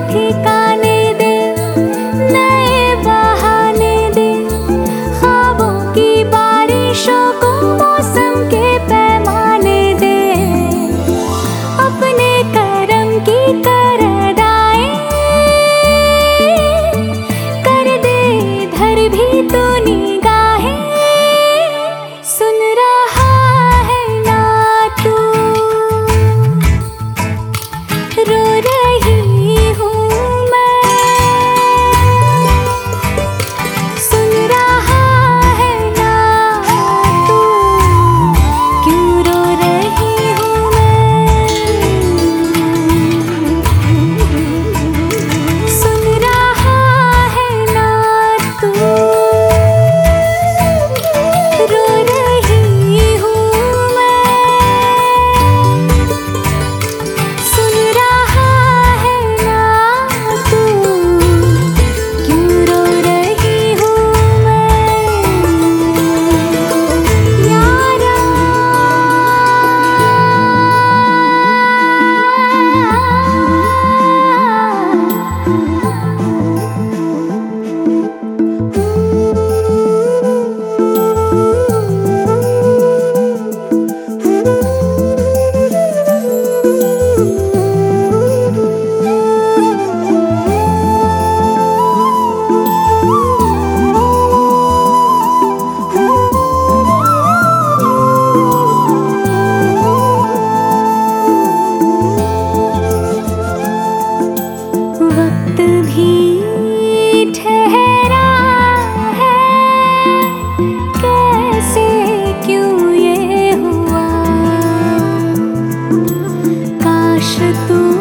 ठिकाने दे, नए बहाने दे। ख्वाबों की बारिशों को मौसम के पैमाने दे। अपने कर्म की कर कर दे इधर भी तो। lado.